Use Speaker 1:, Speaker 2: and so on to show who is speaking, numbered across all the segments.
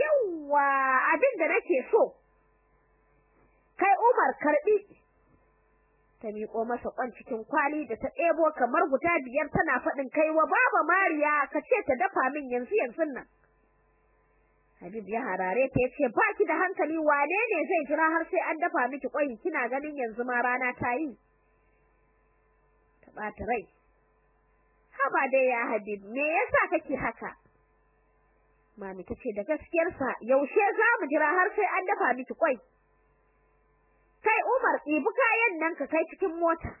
Speaker 1: yawwa abin da nake so kai Umar karɓi ta miƙo masa kwan cikin kwali da ta ɗebo kamar guda biyar tana faɗin kai wa baba Mariya ka ce ta dafa min yanzu yanzu nan. Habib ya harare ta ya ce ba ki da hankali wane ne zai jira har sai an dafa miki kwai kina ganin yanzu ma rana ta yi. Ta bata rai. Haba dai ya Habib me yasa kake haka? Mami tace da gaskiyarsa yaushe za mu jira har sai an dafa miki kwai? Kai Umar ɗibi kayan nan ka kai cikin mota.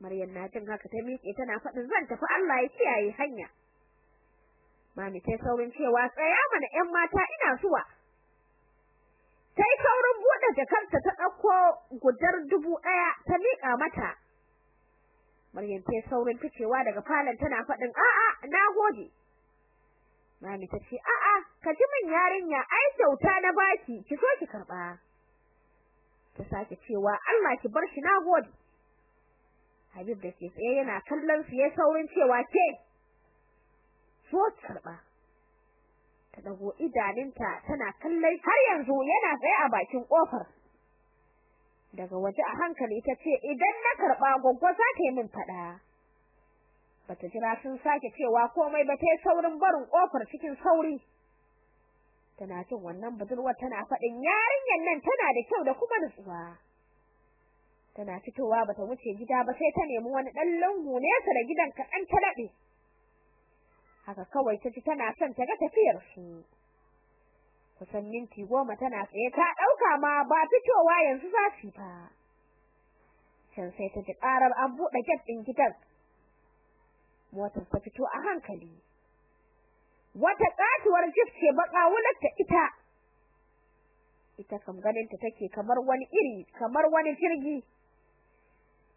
Speaker 1: Maryam na jin haka ta miƙe tana faɗin zan tafi Allah ya kiyaye hanya. Mami tai saurin cewa tsaya mana ƴan mata ina zuwa. Tai saurin buɗe jakarta ta ɗauko gudar dubu ɗaya ta miƙa mata. Maryam tai saurin ficewa daga falon tana faɗin a'a nagode Mami ta ce a'a ka ji min yarinya ai kyauta na baki ki so ki karɓa. Ta sake cewa Allah ki bar shi nagode Habib da ke tsaye yana kallon su ya saurin cewa ke so karɓa ta dago idaninta tana kallon har yanzu yana tsaye a bakin ƙofar daga waje a hankali ta ce idan na karɓa goggo za ta yi min fada bata jira sun sake cewa komai ba ta yi saurin barin ƙofar cikin sauri. Tana jin wannan budurwar tana faɗin yarinyar nan tana da kyau da kuma nutsuwa. Tana fitowa bata wuce gida ba sai ta nemi wani ɗan lungu nesa da gidan kaɗan ta daɗe haka kawai ta ji tana son ta ga tafiyar su kusan minti goma tana tsaye ta ɗauka ma ba fitowa yanzu za su fa can sai ta ji ƙarar an buɗe gate ɗin gidan. Motar ta fito a hankali. Wata katuwar jif ce baka wular ta ita. Ita kam ganin ta take kamar wani iri kamar wani jirgi.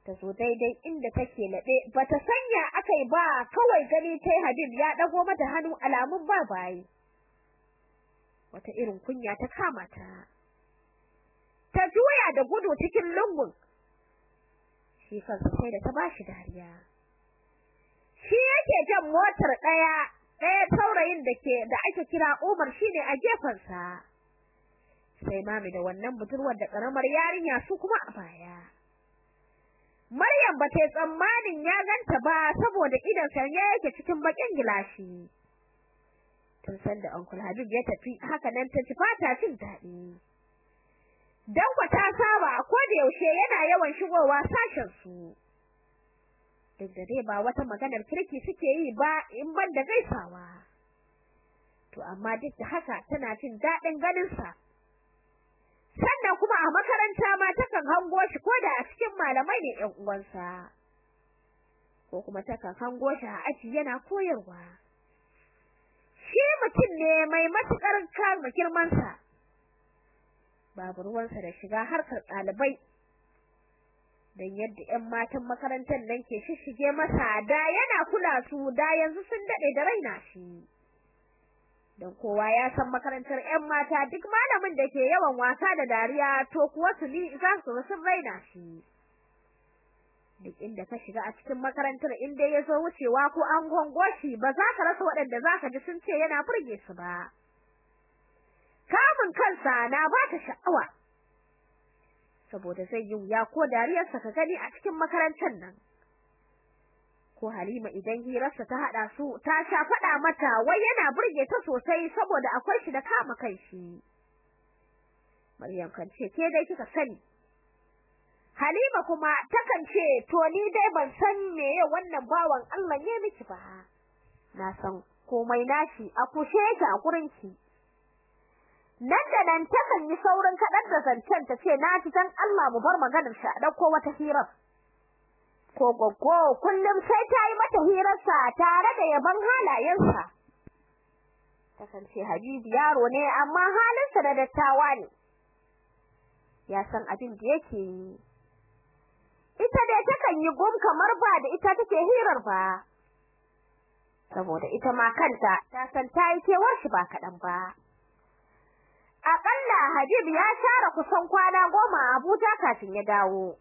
Speaker 1: Ta zo daidai inda take lade bata sanya akai ba kawai gani tai Habib ya dago mata hannu alamun ba bayi. Wata irin kunya ta kama ta. Ta juya da gudu cikin lungun. Shi kansa sai da ta bashi dariya. Jan motar ɗaya ɗaya saurayin da ke da ake kira Umar shine a gefensa. Sai mami da wannan budurwar da karamar yarinya su kuma a baya. Maryam ba ta tsammanin ya ganta ba saboda idan sanye yake cikin bakin gilashi. Tun san da Uncle Habib ya tafi haka nan ta ci fata cin daɗi. Dan ta saba ko da yaushe yana yawan shigowa sashen su duk da dai ba wata maganar kirki suke yi ba in ban da gaisawa. To amma duk da haka tana jin daɗin ganin sa sannan kuma a makaranta ma takan hango shi ko da a cikin malamai ne ƴan uwansa ko kuma takan hango shi a aji yana koyarwa. Shi mutum ne mai matuƙar kama girmansa. Babu ruwansa da shiga harkar ɗalibai. Dan yadda ƴan matan makarantar nan ke shishige masa da yana kula su da yanzu sun daɗe da raina shi. Dan kowa ya san makarantar ƴan mata duk malamin da ke yawan wasa da dariya to kuwa su ni za su sun raina shi. Duk inda ka shiga a cikin makarantar inda ya zo wucewa ko an gongo shi ba za ka rasa waɗanda za ka ji sun ce yana burge su ba. Kamun kansa na ba ta sha'awa. Saboda zai yi wuya ko dariyarsa ka gani a cikin makarantar nan. Ko Halima idan hirarsa ta hada su ta sha fada mata wai yana burge ta sosai saboda akwai shi da kama kai shi. Maryam kan ce ke dai kika sani. Halima kuma takan ce to ni dai ban san me wannan bawan Allah ne miki ba. Na san komai nashi a kushe yake a gurinki nan da nan takan yi saurin kaɗar da zancen ta ce na ji dan Allah mu bar maganar shi a ɗauko wata hirar ko goggo kullum sai ta yi mata hirarsa tare da yaban halayensa. Takan ce Habibu yaro ne amma halinsa da dattawa ne. Ya san abin da yake yi. Ita dai takan yi gum kamar ba da ita take hirar ba. Saboda ita ma kanta ta san ta yi kewar shi ba kaɗan ba. Akalla Habib ya share kusan kwana goma a Abuja kafin ya dawo.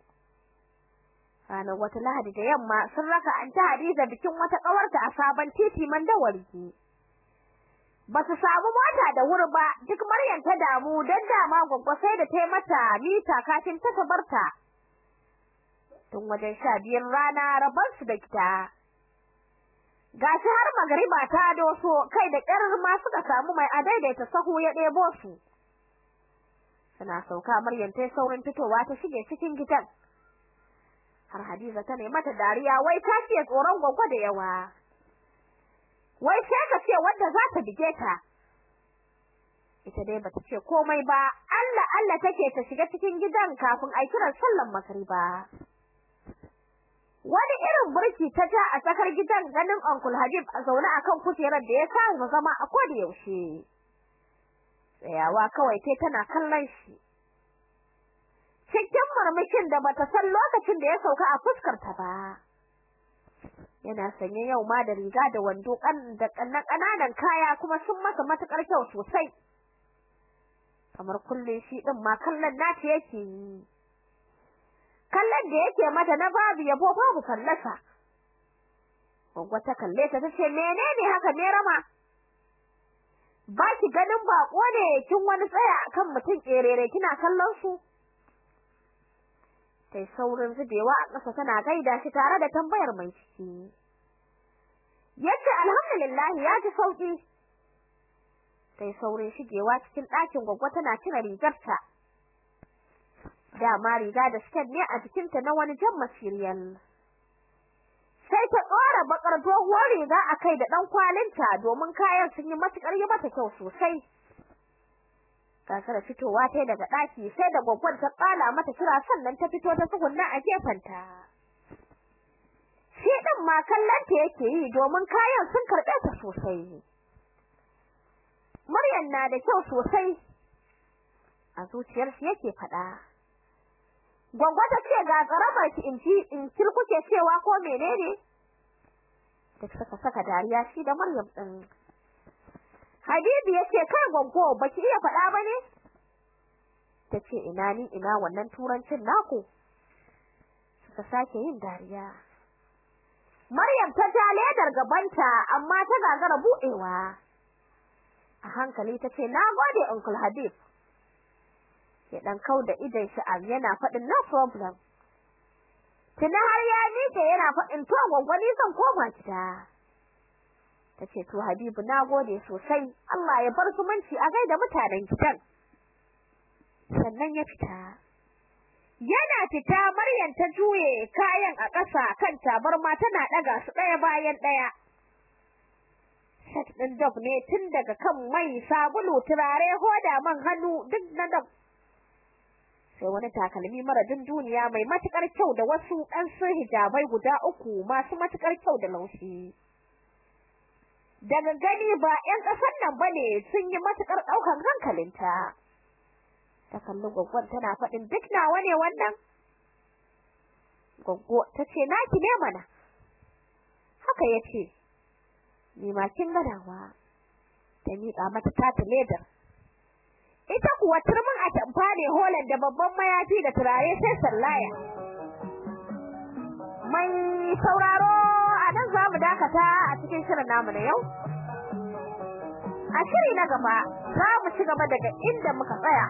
Speaker 1: Ranar wata Lahadi da yamma sun raka an ta Hadiza bikin wata ƙawarta a sabon titi Mandawari. ba su samu mota da wuri ba duk Maryam ta damu dan dama gwaggwa sai da ta mata mita kafin ta tabarta tun wajen sha biyar rana rabar su da kita gashi har magariba ta doso kai da ƙyar ma suka samu mai adaidaita sahu ya ɗebo su suna sauka Maryam ta saurin fitowa ta shige cikin gidan. Har Hadiza ta nemi mata dariya wai ta ce tsoron gwaggwa da yawa? Wai sai ka ce wanda za ta dige ta? Ita dai bata ce komai ba. Allah Allah take ta shiga cikin gidan kafin a kiran sallan magriba. Wani irin burki ta ja a tsakar gidan ganin Uncle Habib a zaune akan kujerar da ya kawo zama a koda yaushe. Tsayawa kawai tai tana kallon shi. Cikin murmushin da bata san lokacin da ya sauka a fuskar ta ba. Yana sanye yau ma da riga da wando kan da kannan ƙananan kaya kuma sun masa matakar kyau sosai. Kamar kullun shi din ma kallon nata yake yi. Kallon da yake mata na babu yabo babu fallasa. Gwaggwa ta kalle ta tace menene haka ne rama? Ba ki ganin bako ne kin wani tsaya akan mutum kerere kina kallon su? Sai saurin zubewa a ƙasa tana gaida shi tare da tambayar mai ciki. Yace alhamdulillah ya ji sauƙi sai saurin shigewa cikin ɗakin gwaggwa tana cire rigarta. Dama riga da skirt ne a jikinta na wani jan material sai ta tsora bakar doguwar riga akai da dan kwalinta domin kayan sun yi matuƙar yi mata kyau sosai. Kakar fitowa ta daga daki sai da gwaggwan ta kala mata kira sannan ta fito ta tsugunna a gefenta. Shi din ma kallon ta yake yi domin kayan sun karɓe ta sosai. Maryam na da kyau sosai. A zuciyarsa yake fada Gwangwa ta ce ga karamar ki in ci in kuke cewa ko menene? Duk saka saka dariya shi da Maryam din. Habibu ya ce kai gwangwa baki iya faɗa ba ne? Tace ina ni ina wannan turancin naku? Suka sake yin dariya. Maryam ta ja ledar gabanta amma ta gagara buɗewa. A hankali tace nagode Uncle Habib. Ya dan kauda idan shi am yana faɗin no problem. Tuna har ya miƙe yana faɗin to gwangwani zan koma gida. Tace to Habibu nagode sosai. Allah ya bar zumunci a gaida mutanen gidan. Sannan ya fita. Yana fita Maryam ta juye kayan a ƙasa kan tabarma tana daga su ɗaya bayan ɗaya. Set ɗin dog ne tun daga kan mai sabulu turare hoda man hannu duk na dog sai wani takalmi mara duniya mai matuƙar kyau da wasu ɗan sun hijabai guda uku masu matuƙar kyau da laushi. Daga gani ba 'yan ƙasar nan ba ne sun yi matuƙar ɗaukan hankalinta. Ta kalli gwaggwan tana faɗin duk nawa ne wannan? Gwaggo ta ce naki ne mana. Haka ya ce ni ma kin ganawa ta miƙa mata tata ledar. Ita kuwa turmin a tamfa ne holan da babban mayafi da turare sai sallaya. Mai sauraro a nan za mu dakata a cikin shirin namu na yau. A shiri na gaba za mu ci gaba daga inda muka tsaya.